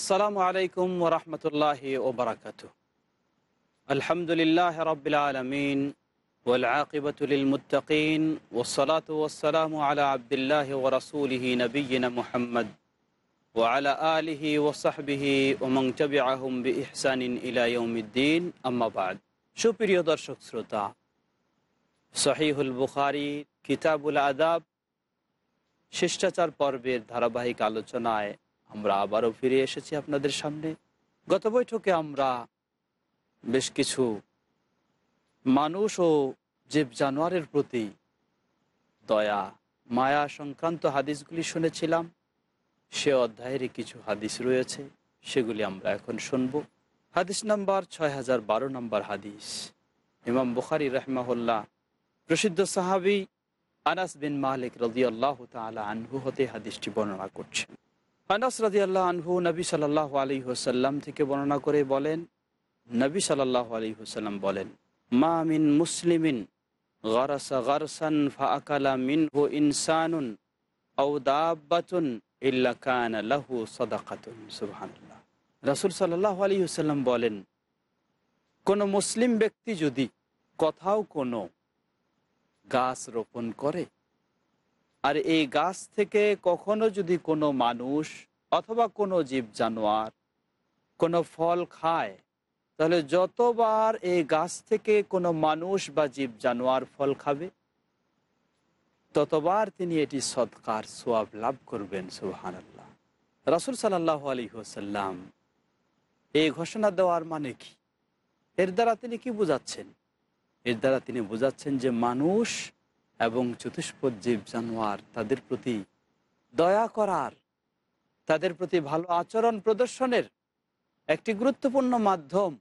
আসসালামু আলাইকুম ওরহমতুল্লাহ ওবরাকাত আলহামদুলিল্লাহ রবিল আলমিন ওলাকিবতুল মুতাকিন ওসলাত ওসালাম আলা আবদুল্লাহ ওরসুলহি নবীন মোহাম্মদ ওয়ালা আলিহি ওসাহবিহি ওমং তবি আহম বি ইহসানিন ইলাইউমিদ্দিন আম্মাবাদ সুপ্রিয় দর্শক শ্রোতা, সহিহুল বুখারি কিতাবুল আদাব শিষ্টাচার পর্বের ধারাবাহিক আলোচনায় আমরা আবারও ফিরে এসেছি আপনাদের সামনে। গত বৈঠকে আমরা বেশ কিছু মানুষ ও জীব জানোয়ারের প্রতি দয়া, মায়া সংক্রান্ত হাদিসগুলি শুনেছিলাম। সে অধ্যায়েরই কিছু হাদিস রয়েছে, সেগুলি আমরা এখন শুনব। হাদিস নাম্বার ছয় হাজার বারো নম্বর হাদিস। ইমাম বুখারি রহমাহুল্লাহ, প্রসিদ্ধ সাহাবি আনাস বিন মালিক রদিয়াল্লাহ তালা আনহু হতে হাদিসটি বর্ণনা করছেন। আনাস রাজি আল্লাহ আনহু নবী সাল্লাহ আলী হোসাল্লাম থেকে বর্ণনা করে বলেন, নবী সাল্লাহ আলী হোসাল্লাম বলেন, মা মিন মুসলিমিন গারাসা গারসান ইনসানুন বলেন, কোন মুসলিম ব্যক্তি যদি কোথাও কোনো গাছ রোপণ করে আর এই গাছ থেকে কখনো যদি কোনো মানুষ অথবা কোনো জীব জানোয়ার কোনো ফল খায়, তাহলে যতবার এই গাছ থেকে কোনো মানুষ বা জীব জানোয়ার ফল খাবে, ততবার তিনি এটি সৎকার, সোয়াব লাভ করবেন সুহান আল্লাহ রাসুল সাল্লাহ আলী হোসাল্লাম এই ঘোষণা দেওয়ার মানে কি? এর দ্বারা তিনি কি বুঝাচ্ছেন? এর দ্বারা তিনি বুঝাচ্ছেন যে মানুষ এবং চতুষ্পদ জীব, জানোয়ার, তাদের প্রতি দয়া করার, তাদের প্রতি ভালো আচরণ প্রদর্শনের একটি গুরুত্বপূর্ণ মাধ্যম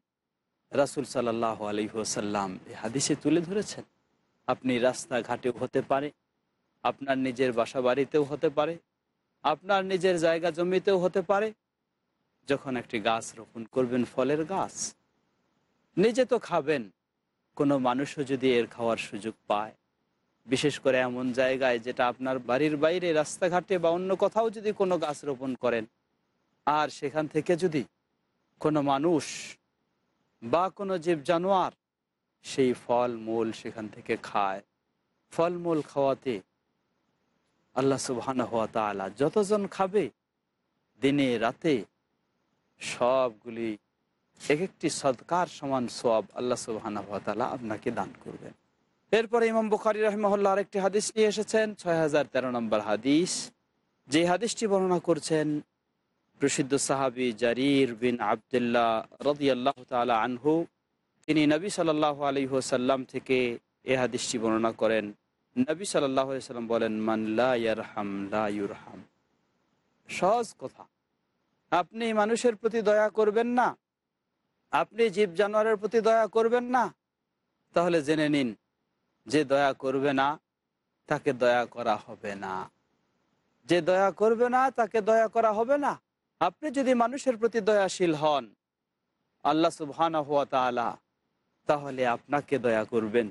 রাসুল সাল্লাহ আলহিহসাল্লাম এই হাদিসে তুলে ধরেছেন। আপনি রাস্তাঘাটেও হতে পারে, আপনার নিজের বাসা বাড়িতেও হতে পারে, আপনার নিজের জায়গা জমিতেও হতে পারে। যখন একটি গাছ রোপণ করবেন, ফলের গাছ, নিজে তো খাবেন, কোনো মানুষও যদি এর খাওয়ার সুযোগ পায় বিশেষ করে এমন জায়গায় যেটা আপনার বাড়ির বাইরে, রাস্তাঘাটে বা অন্য কোথাও যদি কোনো গাছ রোপণ করেন, আর সেখান থেকে যদি কোনো মানুষ বা কোনো জীব জানোয়ার সেই ফল মূল সেখান থেকে খায়। ফলমূল খাওয়াতে আল্লাহ সুবহান হওয়া তালা যতজন খাবে, দিনে, রাতে সবগুলি এক একটি সৎকার সমান সব আল্লাহ সুবহানা হওয়া তালা আপনাকে দান করবেন। এরপরে ইমাম বুখারি রহমহল্লা আরেকটি হাদিস নিয়ে এসেছেন ছয় হাজার তেরো নম্বর হাদিস। যে হাদিসটি বর্ণনা করছেন প্রসিদ্ধ সাহাবি জারির বিন আবদুল্লাহ রদি আল্লাহ তালা আনহু, তিনি নবী সাল্লাহ আলহিহসাল্লাম থেকে এ হাদিসটি বর্ণনা করেন। নবী সাল্লাম বলেন, মান লাহাম লাহাম সহজ কথা। আপনি মানুষের প্রতি দয়া করবেন না। আপনি জীব জানোয়ারের প্রতি দয়া করবেন না। তাহলে জেনে নিন যে দয়া করবে না, তাকে দয়া করা হবে না। যে দয়া করবে না, তাকে দয়া করা হবে না। আপনি যদি মানুষের প্রতি দয়াশীল হন, আল্লাহ সুবহান হুয়া তালা তাহলে আপনাকে দয়া করবেন।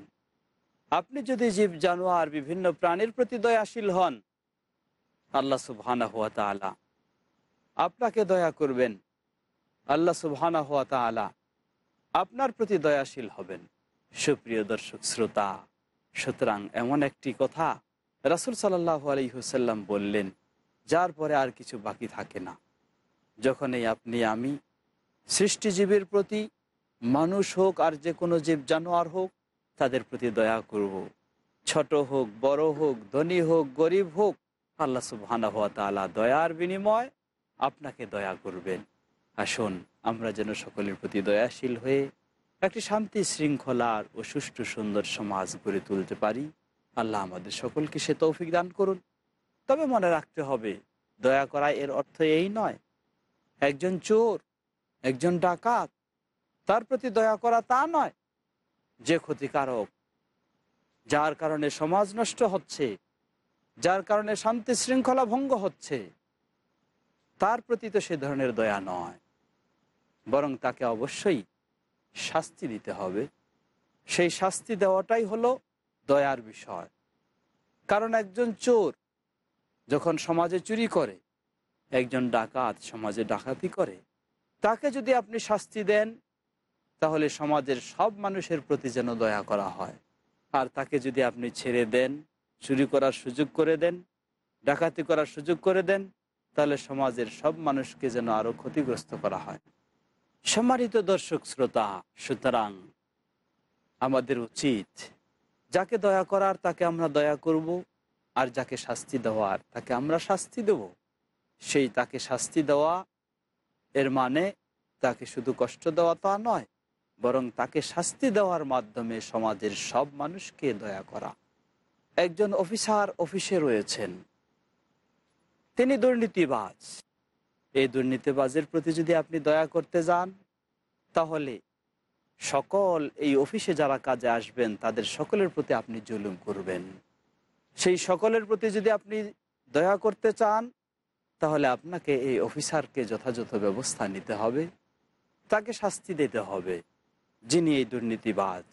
আপনি যদি জীব, জানোয়ার, বিভিন্ন প্রাণীর প্রতি দয়াশীল হন, আল্লাহ সুবহানা হুয়া তালা আপনাকে দয়া করবেন। আল্লাহ সুবহানা হুয়া তালা আপনার প্রতি দয়াশীল হবেন। সুপ্রিয় দর্শক, শ্রোতা সুতরাং এমন একটি কথা রাসুল সাল্লাহ আলহিহসাল্লাম বললেন, যার পরে আর কিছু বাকি থাকে না যখনই আপনি, আমি, সৃষ্টিজীবীর প্রতি মানুষ হোক আর যে কোনো জীব জানোয়ার হোক, তাদের প্রতি দয়া করব। ছোট হোক, বড় হোক, ধনী হোক, গরিব হোক, আল্লাহ সুবহানা হওয়া তালা দয়ার বিনিময় আপনাকে দয়া করবেন আসুন, আমরা যেন সকলের প্রতি দয়াশীল হয়ে একটি শান্তি শৃঙ্খলার ও সুষ্ঠু সুন্দর সমাজ গড়ে তুলতে পারি। আল্লাহ আমাদের সকলকে সে তৌফিক দান করুন। তবে মনে রাখতে হবে, দয়া করা এর অর্থ এই নয়, একজন চোর, একজন ডাকাত, তার প্রতি দয়া করা তা নয়, যে ক্ষতিকারক, যার কারণে সমাজ নষ্ট হচ্ছে, যার কারণে শান্তি শৃঙ্খলা ভঙ্গ হচ্ছে, তার প্রতি তো সে ধরনের দয়া নয়, বরং তাকে অবশ্যই শাস্তি দিতে হবে। সেই শাস্তি দেওয়াটাই হলো দয়ার বিষয়। কারণ একজন চোর যখন সমাজে চুরি করে, একজন ডাকাত সমাজে ডাকাতি করে, তাকে যদি আপনি শাস্তি দেন, তাহলে সমাজের সব মানুষের প্রতি যেন দয়া করা হয়। আর তাকে যদি আপনি ছেড়ে দেন, চুরি করার সুযোগ করে দেন, ডাকাতি করার সুযোগ করে দেন, তাহলে সমাজের সব মানুষকে যেন আরও ক্ষতিগ্রস্ত করা হয়। সম্মানিত দর্শক শ্রোতা, সুতরাং আমাদের উচিত যাকে দয়া করার তাকে আমরা দয়া করব, আর যাকে শাস্তি দেওয়ার তাকে আমরা শাস্তি দেব। সেই তাকে শাস্তি দেওয়া, এর মানে তাকে শুধু কষ্ট দেওয়া তা নয়, বরং তাকে শাস্তি দেওয়ার মাধ্যমে সমাজের সব মানুষকে দয়া করা। একজন অফিসার অফিসে রয়েছেন। তিনি দুর্নীতিবাজ। এই দুর্নীতিবাজের প্রতি যদি আপনি দয়া করতে যান, তাহলে সকল এই অফিসে যারা কাজে আসবেন, তাদের সকলের প্রতি আপনি জুলুম করবেন। সেই সকলের প্রতি যদি আপনি দয়া করতে চান, তাহলে আপনাকে এই অফিসারকে যথাযথ ব্যবস্থা নিতে হবে। তাকে শাস্তি দিতে হবে, যিনি এই দুর্নীতিবাজ।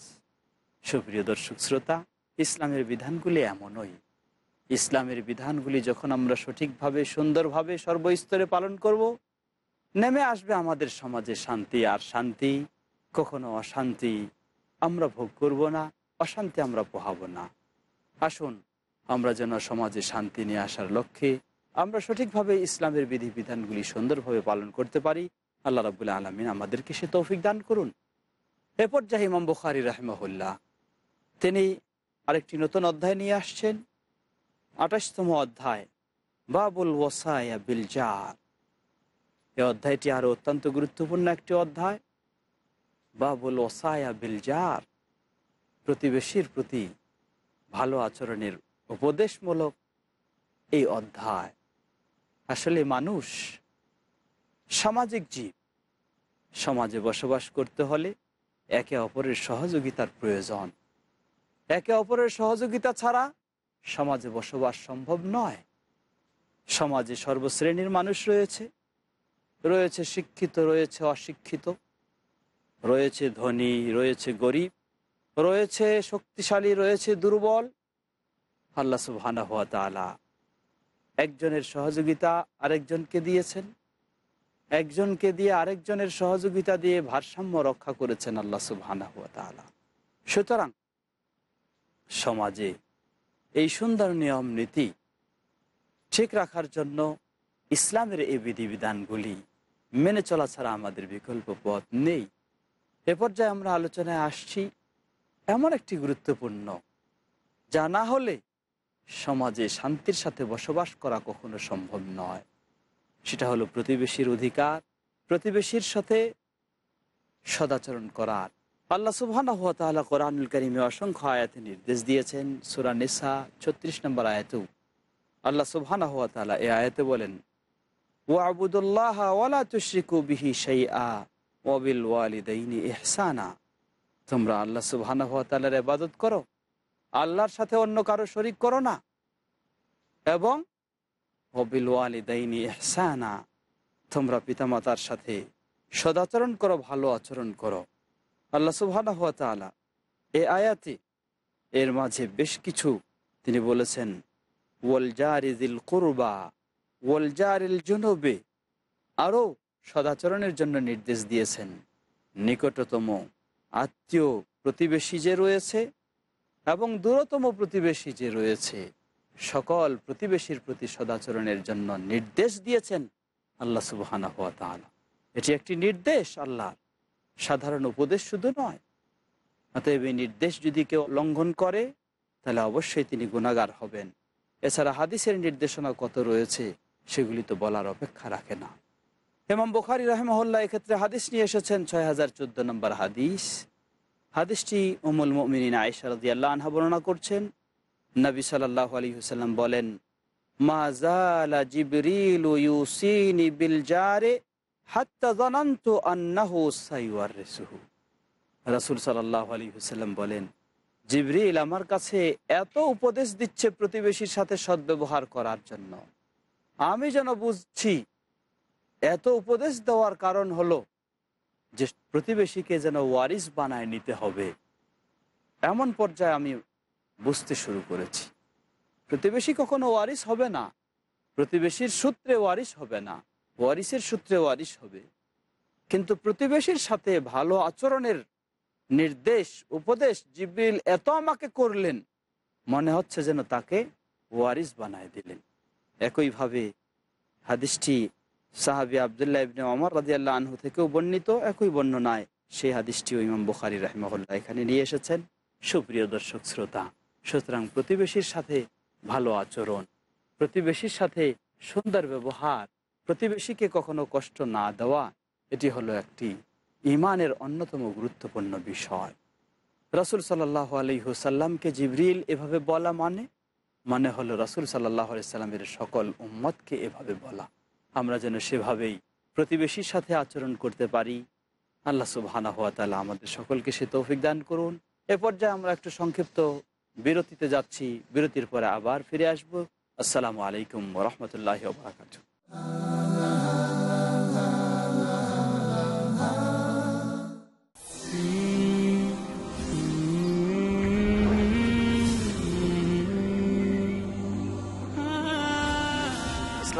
সুপ্রিয় দর্শক, শ্রোতা, ইসলামের বিধানগুলি এমনই। ইসলামের বিধানগুলি যখন আমরা সঠিকভাবে, সুন্দরভাবে, সর্বস্তরে পালন করব, নেমে আসবে আমাদের সমাজে শান্তি। আর শান্তি, কখনো অশান্তি আমরা ভোগ করব না, অশান্তি আমরা পোহাব না। আসুন, আমরা যেন সমাজে শান্তি নিয়ে আসার লক্ষ্যে আমরা সঠিকভাবে ইসলামের বিধিবিধানগুলি সুন্দরভাবে পালন করতে পারি। আল্লাহ রাবুল্লাহ আলমিন আমাদেরকে সে তৌফিক দান করুন। এ পর্যায়ে ইমাম বুখারি রাহমহুল্লাহ, তিনি আরেকটি নতুন অধ্যায় নিয়ে আসছেন। আঠাশতম অধ্যায়। বাবুল ওসায়া বিল জার। এই অধ্যায়টি আরও অত্যন্ত গুরুত্বপূর্ণ একটি অধ্যায়। বাবুল ওসায়া বিল জার প্রতিবেশীর প্রতি ভালো আচরণের উপদেশমূলক এই অধ্যায়। আসলে মানুষ সামাজিক জীব। সমাজে বসবাস করতে হলে একে অপরের সহযোগিতার প্রয়োজন। একে অপরের সহযোগিতা ছাড়া সমাজে বসবাস সম্ভব নয়। সমাজে সর্বশ্রেণীর মানুষ রয়েছে। রয়েছে শিক্ষিত, রয়েছে অশিক্ষিত। রয়েছে ধনী, রয়েছে গরিব। রয়েছে শক্তিশালী, রয়েছে দুর্বল। হাত তালা একজনের সহযোগিতা আরেকজনকে দিয়েছেন। একজনকে দিয়ে আরেকজনের সহযোগিতা দিয়ে ভারসাম্য রক্ষা করেছেন হাত তালা সুতরাং সমাজে এই সুন্দর নিয়ম নীতি ঠিক রাখার জন্য ইসলামের এই বিধিবিধানগুলি মেনে চলা ছাড়া আমাদের বিকল্প পথ নেই। এ পর্যায়ে আমরা আলোচনায় আসছি এমন একটি গুরুত্বপূর্ণ, যা না হলে সমাজে শান্তির সাথে বসবাস করা কখনো সম্ভব নয়। সেটা হলো প্রতিবেশীর অধিকার, প্রতিবেশীর সাথে সদাচরণ করার আল্লাহ সুবহান কোরআনুল করিমে অসংখ্য আয়াতে নির্দেশ দিয়েছেন, সুরা নিসা ছত্রিশ নম্বর আয়াতেও। আল্লাহ সুবহান এ আয়াতে বলেন ও আবুদুল্লাহ ওয়ালা তুশ্রিকু বিহি শাইআ ওয়ালিদাইনি তোমরা আল্লাহ সুবহান তালার ইবাদত করো, আল্লাহর সাথে অন্য কারও শরিক করো না। এবং ওবিল ওয়ালিদাইনি ইহসানা, তোমরা পিতামাতার সাথে সদাচরণ করো, ভালো আচরণ করো। আল্লাহ সুবহান হাত এ আয়াতে এর মাঝে বেশ কিছু তিনি বলেছেন, ওয়াল জারিজিল কুরবা, ওয়াল জারিল জনবে আরও সদাচরণের জন্য নির্দেশ দিয়েছেন। নিকটতম আত্মীয় প্রতিবেশী যে রয়েছে এবং দূরতম প্রতিবেশী যে রয়েছে, সকল প্রতিবেশীর প্রতি সদাচরণের জন্য নির্দেশ দিয়েছেন আল্লাহ তালা এটি একটি নির্দেশ আল্লাহ সাধারণ উপদেশ শুধু নয়। অতএব এই নির্দেশ যদি কেউ লঙ্ঘন করে, তাহলে অবশ্যই তিনি গুণাগার হবেন। এছাড়া হাদিসের নির্দেশনা কত রয়েছে, সেগুলি তো বলার অপেক্ষা রাখে না। হেমাম বুখারি রহমহল্লা এক্ষেত্রে হাদিস নিয়ে এসেছেন ছয় হাজার চোদ্দ নম্বর হাদিস। হাদিসটি উমুল মিন আয়সা রাদিয়াল্লাহু আনহা বর্ণনা করছেন। নবী সাল্লাল্লাহু আলাইহি হুসাল্লাম বলেন মাজালা জিবরিল ইউসিনি বিল জারে রাসূল সাল্লাল্লাহু আলাইহি ওয়াসাল্লাম বলেন, জিবরিল আমার কাছে এত উপদেশ দিচ্ছে প্রতিবেশীর সাথে সদ্ব্যবহার করার জন্য। আমি যেন বুঝছি, এত উপদেশ দেওয়ার কারণ হলো যে প্রতিবেশীকে যেন ওয়ারিস বানায় নিতে হবে। এমন পর্যায়ে আমি বুঝতে শুরু করেছি। প্রতিবেশী কখনো ওয়ারিস হবে না। প্রতিবেশীর সূত্রে ওয়ারিস হবে না। ওয়ারিসের সূত্রে ওয়ারিস হবে। কিন্তু প্রতিবেশীর সাথে ভালো আচরণের নির্দেশ, উপদেশ জিবরিল এত আমাকে করলেন, মনে হচ্ছে যেন তাকে ওয়ারিস বানায় দিলেন। একইভাবে হাদিসটি সাহাবি আবদুল্লাহ ইবনে অমর রাজিয়াল্লাহ আনহু থেকেও বর্ণিত, একই বর্ণনায় সেই হাদিসটিও ইমাম বুখারি রাহমহল্লা এখানে নিয়ে এসেছেন। সুপ্রিয় দর্শক, শ্রোতা, সুতরাং প্রতিবেশীর সাথে ভালো আচরণ, প্রতিবেশীর সাথে সুন্দর ব্যবহার প্রতিবেশীকে কখনো কষ্ট না দেওয়া, এটি হলো একটি ইমানের অন্যতম গুরুত্বপূর্ণ বিষয়। রসুল সাল্লাহ আলী হুসাল্লামকে জিবরিল এভাবে বলা মানে? মানে হলো রসুল সাল্লাহ সাল্লামের সকল উম্মতকে এভাবে বলা। আমরা যেন সেভাবেই প্রতিবেশীর সাথে আচরণ করতে পারি। আল্লাহ সুবহানা হাত তালা আমাদের সকলকে সে তৌফিক দান করুন। এ পর্যায়ে আমরা একটু সংক্ষিপ্ত বিরতিতে যাচ্ছি। বিরতির পরে আবার ফিরে আসব। আসসালামু আলাইকুম রহমতুল্লাহ বারাকাত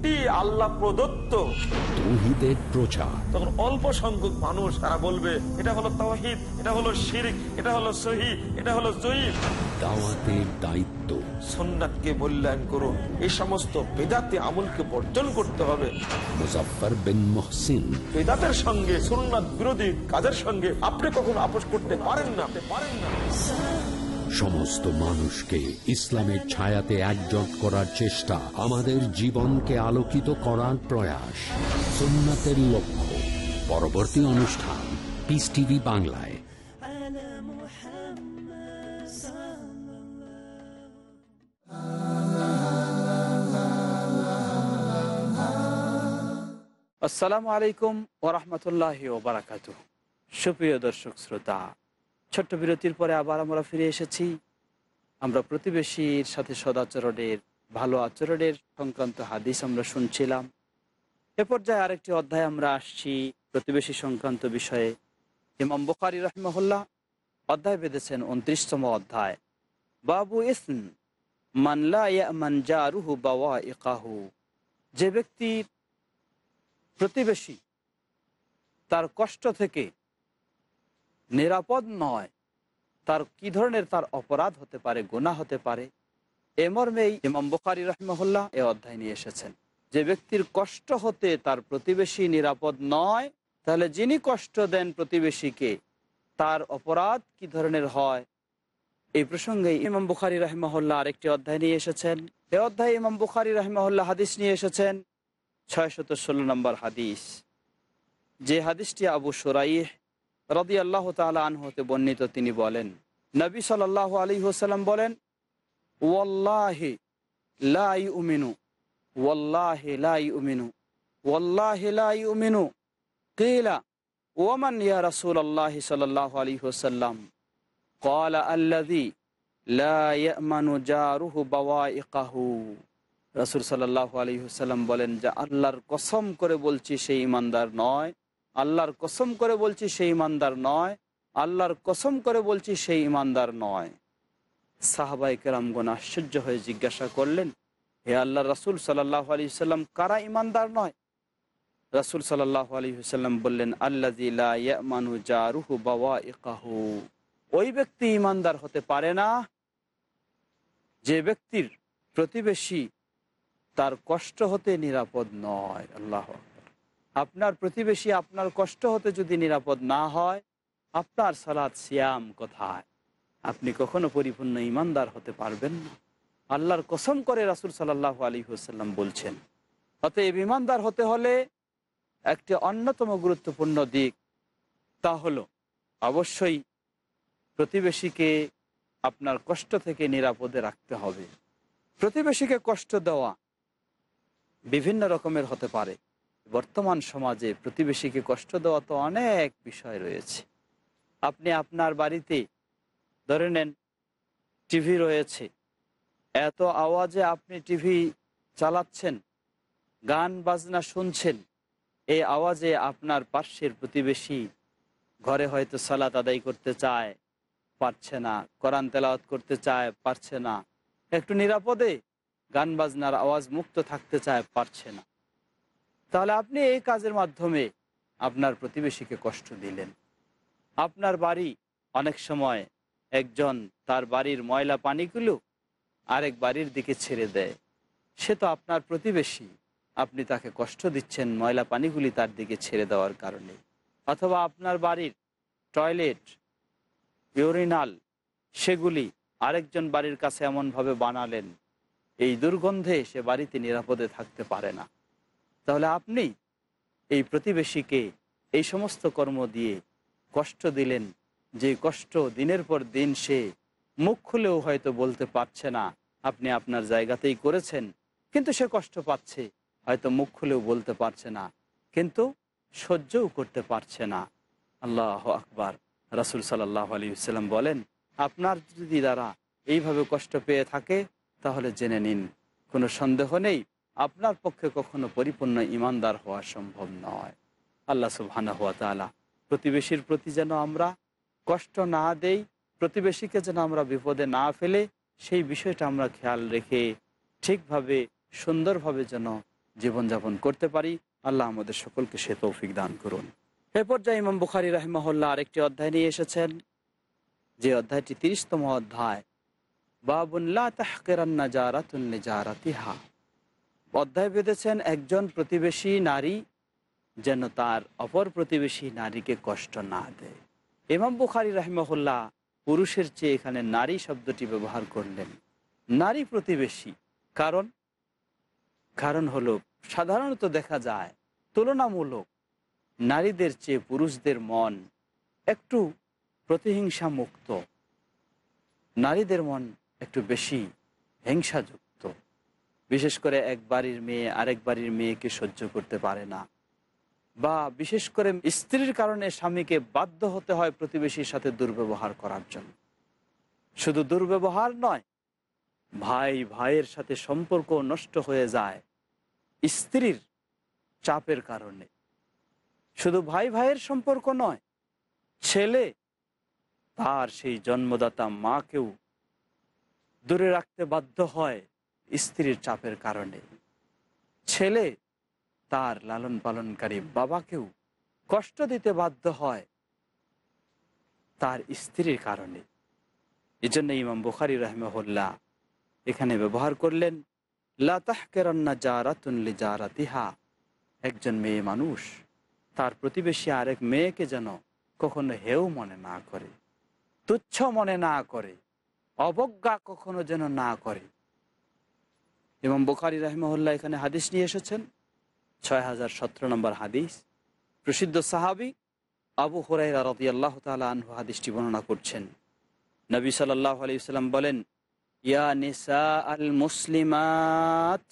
প্রত্যেকটি আল্লাহ প্রদত্ত। তৌহিদের প্রচার। তখন অল্প সংখ্যক মানুষ তারা বলবে এটা হলো তাওহিদ এটা হলো শিরিক এটা হলো সহি এটা হলো জয়ীফ। দাওয়াতের দায়িত্ব। সন্ন্যাতকে মূল্যায়ন করুন। এই সমস্ত বেদাতে আমলকে বর্জন করতে হবে। মুজফার বিন মহসিন। বেদাতের সঙ্গে সুন্নাত বিরোধী কাজের সঙ্গে আপনি কখনো আপোষ করতে পারেন না পারেন না। সমস্ত মানুষকে ইসলামের ছায়াতে একজট করার চেষ্টা আমাদের জীবনকে আলোকিত করার প্রয়াস। সুন্নাতের লক্ষ্য। পরবর্তী অনুষ্ঠান পিস টিভি বাংলায়। আসসালামু আলাইকুম ওরহমতুল্লাহ ওবরাকাত সুপ্রিয় দর্শক শ্রোতা ছোট্ট বিরতির পরে আবার আমরা ফিরে এসেছি। আমরা প্রতিবেশীর সাথে সদাচরণের ভালো আচরণের সংক্রান্ত হাদিস আমরা শুনছিলাম। এ পর্যায়ে আরেকটি অধ্যায় আমরা আসছি প্রতিবেশী সংক্রান্ত বিষয়ে। ইমাম বুখারি রহমহল্লা অধ্যায় বেঁধেছেন উনত্রিশতম অধ্যায়। বাবু ইসন মানলা ইয়ামান জারুহু বাওয়া ইকাহু যে ব্যক্তির প্রতিবেশী তার কষ্ট থেকে নিরাপদ নয়। তার কি ধরনের তার অপরাধ হতে পারে গুণা হতে পারে, এ ইমাম বুখারি রহমহল্লা এ অধ্যায় নিয়ে এসেছেন। যে ব্যক্তির কষ্ট হতে তার প্রতিবেশী নিরাপদ নয়, তাহলে যিনি কষ্ট দেন প্রতিবেশীকে, তার অপরাধ কি ধরনের হয়? এই প্রসঙ্গে ইমাম বুখারি রহমহল্লা আরেকটি অধ্যায় নিয়ে এসেছেন। এ অধ্যায়ে ইমাম বুখারি রহমহল্লা হাদিস নিয়ে এসেছেন। ছয়শত ষোলো নম্বর হাদিস। যে হাদিসটি আবু সুরাইহ রদি আল্লাহ তালা আনহতে বর্ণিত তিনি বলেন, নবী সাল্লাহ আলী হোসালাম বলেন, ওয়াল্লাহে লাই উমিনু ওয়াল্লাহে লাই উমিনু ওয়াল্লাহে লাই উমিনু কেলা ওমান ইয়া রাসুল আল্লাহ সাল্লাহ আলী হোসাল্লাম কলা আল্লাদি লানু জারুহু বাওয়া ইকাহু রাসুল সাল্লাহ আলী হোসাল্লাম বলেন, যে আল্লাহর কসম করে বলছি, সেই ইমানদার নয়। আল্লাহর কসম করে বলছি সেই ইমানদার নয়, আল্লাহর কসম করে বলছি সেই ইমানদার নয়। সাহাবাই কেরামগণ আশ্চর্য হয়ে জিজ্ঞাসা করলেন, হে আল্লাহ রাসুল সাল্লাহ আলী সাল্লাম কারা ইমানদার নয়? রাসুল সাল্লাহ আলী সাল্লাম বললেন আল্লাহ ওই ব্যক্তি ইমানদার হতে পারে না, যে ব্যক্তির প্রতিবেশী তার কষ্ট হতে নিরাপদ নয়। আল্লাহ। আপনার প্রতিবেশী আপনার কষ্ট হতে যদি নিরাপদ না হয়, আপনার সালাদ সিয়াম কোথায়? আপনি কখনো পরিপূর্ণ ইমানদার হতে পারবেন না। আল্লাহর কসম করে রাসুল সাল্লাহ আলী হুসাল্লাম বলছেন, অতএব ইমানদার হতে হলে একটি অন্যতম গুরুত্বপূর্ণ দিক তা হলো, অবশ্যই প্রতিবেশীকে আপনার কষ্ট থেকে নিরাপদে রাখতে হবে। প্রতিবেশীকে কষ্ট দেওয়া বিভিন্ন রকমের হতে পারে। বর্তমান সমাজে প্রতিবেশীকে কষ্ট দেওয়া তো অনেক বিষয় রয়েছে। আপনি আপনার বাড়িতে ধরে নেন টিভি রয়েছে। এত আওয়াজে আপনি টিভি চালাচ্ছেন, গান, বাজনা শুনছেন, এই আওয়াজে আপনার পার্শ্বের প্রতিবেশী ঘরে হয়তো সালাত আদায় করতে চায়, পারছে না, কোরআন তেলাওয়াত করতে চায়, পারছে না। একটু নিরাপদে গান, বাজনার আওয়াজ মুক্ত থাকতে চায়, পারছে না। তাহলে আপনি এই কাজের মাধ্যমে আপনার প্রতিবেশীকে কষ্ট দিলেন। আপনার বাড়ি অনেক সময় একজন তার বাড়ির ময়লা পানিগুলো আরেক বাড়ির দিকে ছেড়ে দেয়। সে তো আপনার প্রতিবেশী। আপনি তাকে কষ্ট দিচ্ছেন ময়লা পানিগুলি তার দিকে ছেড়ে দেওয়ার কারণে। অথবা আপনার বাড়ির টয়লেট, ইউরিনাল, সেগুলি আরেকজন বাড়ির কাছে এমনভাবে বানালেন। এই দুর্গন্ধে সে বাড়িতে নিরাপদে থাকতে পারে না। তাহলে আপনি এই প্রতিবেশীকে এই সমস্ত কর্ম দিয়ে কষ্ট দিলেন, যে কষ্ট দিনের পর দিন সে মুখ খুলেও হয়তো বলতে পারছে না, আপনি আপনার জায়গাতেই করেছেন, কিন্তু সে কষ্ট পাচ্ছে, হয়তো মুখ খুলেও বলতে পারছে না, কিন্তু সহ্যও করতে পারছে না। আল্লাহ আকবার। রাসুল সাল্লাহ আলী সাল্লাম বলেন, আপনার যদি দ্বারা এইভাবে কষ্ট পেয়ে থাকে, তাহলে জেনে নিন, কোনো সন্দেহ নেই আপনার পক্ষে কখনো পরিপূর্ণ ইমানদার হওয়া সম্ভব নয়। আল্লাহ সুবহানা হাত তালা প্রতিবেশীর প্রতি যেন আমরা কষ্ট না দেই, প্রতিবেশীকে যেন আমরা বিপদে না ফেলে, সেই বিষয়টা আমরা খেয়াল রেখে ঠিকভাবে, সুন্দরভাবে যেন জীবনযাপন করতে পারি। আল্লাহ আমাদের সকলকে সে তৌফিক দান করুন। এ পর্যায়ে ইমাম বুখারি রাহিমহল্লা আরেকটি অধ্যায় নিয়ে এসেছেন। যে অধ্যায়টি তিরিশতম অধ্যায়। বাবুল্লাহ তাহকেরান্না জারাতুল্লি জারাতিহা অধ্যায় বেঁধেছেন, একজন প্রতিবেশী নারী যেন তার অপর প্রতিবেশী নারীকে কষ্ট না দেয়। ইমাম বুখারি রাহিমহল্লা পুরুষের চেয়ে এখানে নারী শব্দটি ব্যবহার করলেন। নারী প্রতিবেশী, কারণ কারণ হলো সাধারণত দেখা যায় তুলনামূলক নারীদের চেয়ে পুরুষদের মন একটু প্রতিহিংসা মুক্ত নারীদের মন একটু বেশি হিংসাযুক্ত। বিশেষ করে এক বাড়ির মেয়ে, আরেক বাড়ির মেয়েকে সহ্য করতে পারে না। বা বিশেষ করে স্ত্রীর কারণে স্বামীকে বাধ্য হতে হয় প্রতিবেশীর সাথে দুর্ব্যবহার করার জন্য। শুধু দুর্ব্যবহার নয়, ভাই, ভাইয়ের সাথে সম্পর্ক নষ্ট হয়ে যায় স্ত্রীর চাপের কারণে। শুধু ভাই, ভাইয়ের সম্পর্ক নয়, ছেলে তার সেই জন্মদাতা মাকেও দূরে রাখতে বাধ্য হয়। স্ত্রীর চাপের কারণে। ছেলে তার লালন পালনকারী বাবাকেও কষ্ট দিতে বাধ্য হয় তার স্ত্রীর কারণে। এই জন্য ইমাম বুখারি রহমহল্লা এখানে ব্যবহার করলেন লাতাহকেরান্না জারাতুনলি জারাতিহা একজন মেয়ে মানুষ, তার প্রতিবেশী আরেক মেয়েকে যেন কখনো হেও মনে না করে, তুচ্ছ মনে না করে, অবজ্ঞা কখনো যেন না করে। এবং বুখারি রহমহল্লা এখানে হাদিস নিয়ে এসেছেন। ছয় হাজার সতেরো নম্বর হাদিস। প্রসিদ্ধ সাহাবি আবু হরাইরা রদি আল্লাহ তালা হাদিসটি বর্ণনা করছেন। নবী সাল্লাহ আলাইসাল্লাম বলেন, ইয়া নিসা আল মুসলিমাত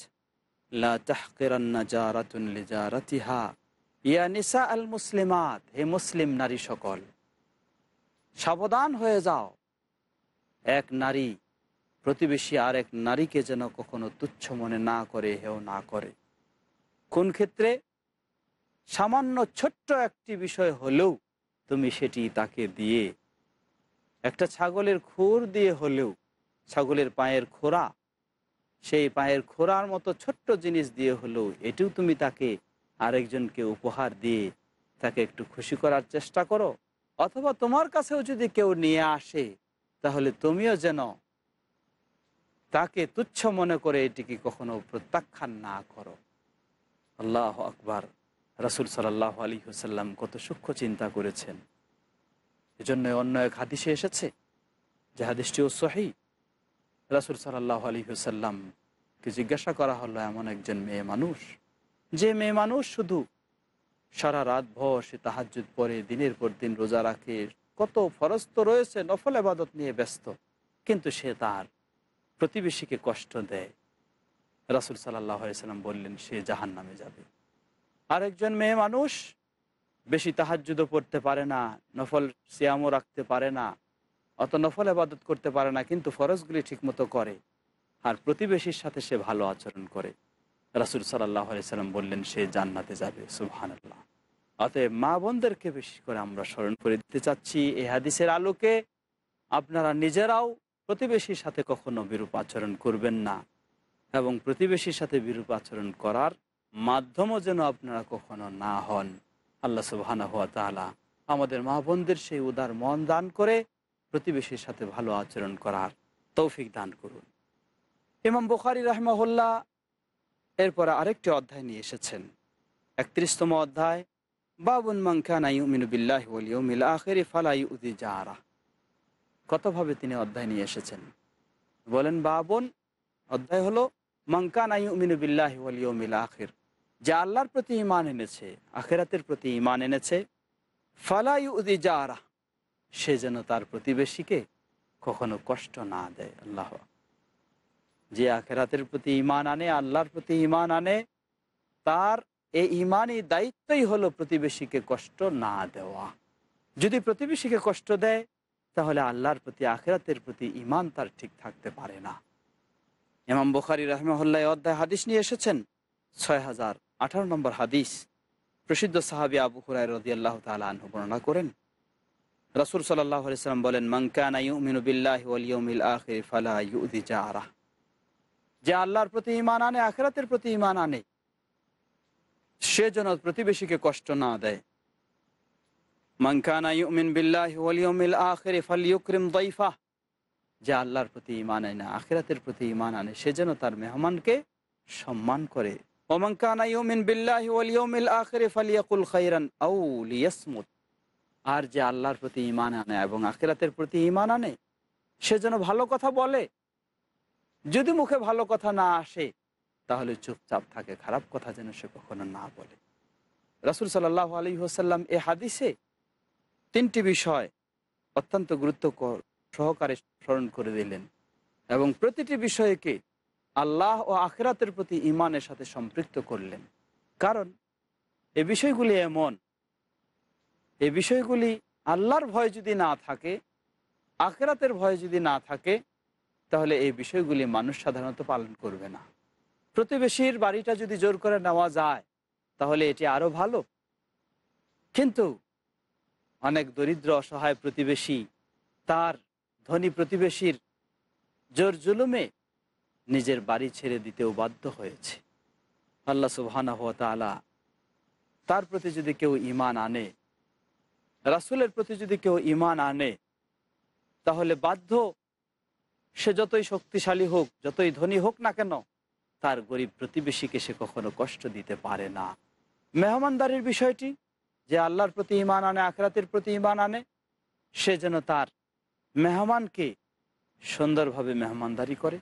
ইয়া নিসা আল মুসলিমাত, হে মুসলিম নারী সকল, সাবধান হয়ে যাও। এক নারী প্রতিবেশী আর এক নারীকে যেন কখনো তুচ্ছ মনে না করে, হেও না করে। কোন ক্ষেত্রে সামান্য ছোট্ট একটি বিষয় হলেও তুমি সেটি তাকে দিয়ে, একটা ছাগলের খুর দিয়ে হলেও, ছাগলের পায়ের খোরা সেই পায়ের খোরার মতো ছোট্ট জিনিস দিয়ে হলেও, এটিও তুমি তাকে আরেকজনকে উপহার দিয়ে তাকে একটু খুশি করার চেষ্টা করো। অথবা তোমার কাছেও যদি কেউ নিয়ে আসে, তাহলে তুমিও যেন তাকে তুচ্ছ মনে করে এটিকে কখনো প্রত্যাখ্যান না করো। আল্লাহ আকবার। রাসুল সাল্লাহ আলী হুসাল্লাম কত সূক্ষ্ম চিন্তা করেছেন। এজন্য অন্য এক হাদিসে এসেছে, যে হাদিসটিও সহি। রাসুল সাল্লাহ আলী হুসাল্লামকে জিজ্ঞাসা করা হলো, এমন একজন মেয়ে মানুষ? যে মেয়ে মানুষ শুধু সারা রাত ভর সে তাহাজুদ পরে দিনের পর দিন রোজা রাখে, কত ফরজ তো রয়েছে, নফল আবাদত নিয়ে ব্যস্ত। কিন্তু সে তার প্রতিবেশীকে কষ্ট দেয়। রাসুল সাল্লাম বললেন, সে জাহান নামে যাবে। আরেকজন মেয়ে মানুষ বেশি তাহাজুদও পড়তে পারে না, নফল সিয়ামও রাখতে পারে না, অত নফল আবাদত করতে পারে না, কিন্তু ফরজগুলি ঠিকমতো করে। আর প্রতিবেশীর সাথে সে ভালো আচরণ করে। রাসুল সাল্লাহ সাল্লাম বললেন, সে জান্নাতে যাবে সুবহান আল্লাহ অতএব মা বোনদেরকে বেশি করে আমরা স্মরণ করে দিতে চাচ্ছি এই হাদিসের আলোকে। আপনারা নিজেরাও প্রতিবেশীর সাথে কখনো বিরূপ আচরণ করবেন না এবং প্রতিবেশীর সাথে বিরূপ আচরণ করার মাধ্যমও যেন আপনারা কখনো না হন। আল্লাহ সুবাহানা হাত তালা আমাদের মা বোনদের সেই উদার মন দান করে প্রতিবেশীর সাথে ভালো আচরণ করার তৌফিক দান করুন। ইমাম বুখারি রহমাহুল্লাহ এরপরে আরেকটি অধ্যায় নিয়ে এসেছেন। একত্রিশতম অধ্যায়, বাবুন মাংখানা ইউমিনুবিল্লাহ ওলিউমিল আখেরি ফালাই উদি জারা। কতভাবে তিনি অধ্যায় নিয়ে এসেছেন? বলেন, বাবন, অধ্যায় হলো ওলিউমিল আখির। যে আল্লাহর প্রতি ইমান এনেছে, আখেরাতের প্রতি ইমান এনেছে। ফালাই উদি জারা, সে যেন তার প্রতিবেশীকে কখনো কষ্ট না দেয়। আল্লাহ যে আখেরাতের প্রতি ইমান আনে, আল্লাহর প্রতি ইমান আনে, তার এই ইমানই দায়িত্বই হলো প্রতিবেশীকে কষ্ট না দেওয়া। যদি প্রতিবেশীকে কষ্ট দেয় তাহলে আল্লাহর প্রতি, আখেরাতের প্রতি ইমান তার ঠিক থাকতে পারে না। ইমাম বুখারি রহমহল্লা অধ্যায় হাদিস নিয়ে এসেছেন ছয় হাজার আঠারো নম্বর হাদিস। প্রসিদ্ধ সাহাবি আবু হুরাই রদি আল্লাহ তালা বর্ণনা করেন, রাসুল আলিয়াল্লাম বলেন মঙ্কানা যে আল্লাহর প্রতি ইমান আনে, আখেরাতের প্রতি ইমান আনে, সে যেন প্রতিবেশীকে কষ্ট না দেয়। মানকানা ইউমিন বিল্লাহ ওয়ালিয়মিল আখিরি ফালিউকরিম দইফা। যে আল্লাহর প্রতি ইমান আনে, আখেরাতের প্রতি ইমান আনে, সে যেন তার মেহমানকে সম্মান করে। ওমানকানা ইউমিন বিল্লাহ ওয়ালিয়মিল আখিরি ফালিয়াকুল খাইরান আউ লিয়াসমুত। আর যে আল্লাহর প্রতি ইমান আনে এবং আখেরাতের প্রতি ইমান আনে, সে যেন ভালো কথা বলে। যদি মুখে ভালো কথা না আসে, তাহলে চুপচাপ থাকে, খারাপ কথা যেন সে কখনো না বলে। রাসুল সাল্লাহ আলী হোসাল্লাম এ হাদিসে তিনটি বিষয় অত্যন্ত গুরুত্ব সহকারে স্মরণ করে দিলেন। এবং প্রতিটি বিষয়কে আল্লাহ ও আখেরাতের প্রতি ইমানের সাথে সম্পৃক্ত করলেন। কারণ এ বিষয়গুলি এমন, এ বিষয়গুলি আল্লাহর ভয় যদি না থাকে, আখেরাতের ভয় যদি না থাকে, তাহলে এই বিষয়গুলি মানুষ সাধারণত পালন করবে না। প্রতিবেশীর বাড়িটা যদি জোর করে নেওয়া যায়, তাহলে এটি আরও ভালো। কিন্তু অনেক দরিদ্র, অসহায় প্রতিবেশী, তার ধনী প্রতিবেশীর জোর জুলুমে নিজের বাড়ি ছেড়ে দিতেও বাধ্য হয়েছে। আল্লাহ সুবহানা তালা তার প্রতি যদি কেউ ইমান আনে, রাসুলের প্রতি যদি কেউ ইমান আনে, তাহলে বাধ্য সে যতই শক্তিশালী হোক, যতই ধনী হোক না কেন, তার গরিব প্রতিবেশীকে সে কখনো কষ্ট দিতে পারে না। মেহমানদারির বিষয়টি যে আল্লাহর প্রতি ইমান আনে, আখরাতের প্রতি ইমান আনে, সে যেন তার মেহমানকে সুন্দরভাবে মেহমানদারি করে।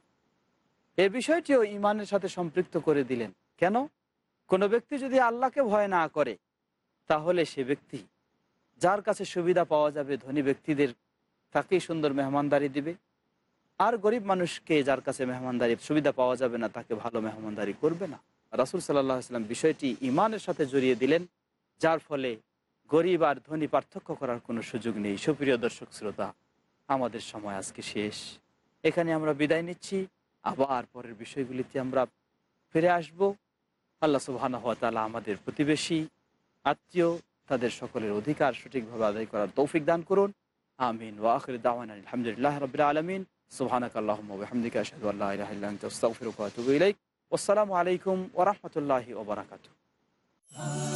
এ বিষয়টিও ইমানের সাথে সম্পৃক্ত করে দিলেন। কেন? কোনো ব্যক্তি যদি আল্লাহকে ভয় না করে, তাহলে সে ব্যক্তি যার কাছে সুবিধা পাওয়া যাবে, ধনী ব্যক্তিদের তাকেই সুন্দর মেহমানদারি দিবে। আর গরিব মানুষকে যার কাছে মেহমানদারি, সুবিধা পাওয়া যাবে না, তাকে ভালো মেহমানদারি করবে না। রাসুল সাল্লাহ আসলাম বিষয়টি ইমানের সাথে জড়িয়ে দিলেন। যার ফলে গরিব আর ধনী পার্থক্য করার কোনো সুযোগ নেই। সুপ্রিয় দর্শক শ্রোতা, আমাদের সময় আজকে শেষ। এখানে আমরা বিদায় নিচ্ছি। আবার পরের বিষয়গুলিতে আমরা ফিরে আসব। আল্লাহ সুবাহানা হাত আমাদের প্রতিবেশী, আত্মীয়, তাদের সকলের অধিকার সঠিকভাবে আদায় করার তৌফিক দান করুন। আমিন। ওয়াখির দাওয়ান আলহামদুলিল্লাহ রবিল আলমিন। সুবহানাক আল্লাহুম্মা ওয়া বিহামদিকা আশহাদু আল্লা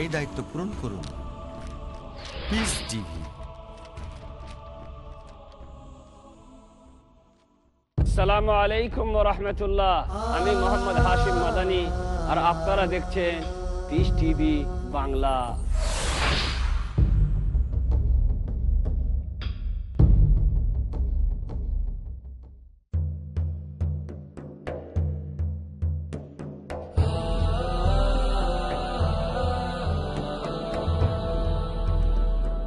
এই দায়িত্ব পূরণ করুন। পিস টিভি আলাইকুম রহমতুল্লাহ। আমি মোহাম্মদ হাশিম মাদানি, আর আপনারা দেখছেন পিস টিভি বাংলা।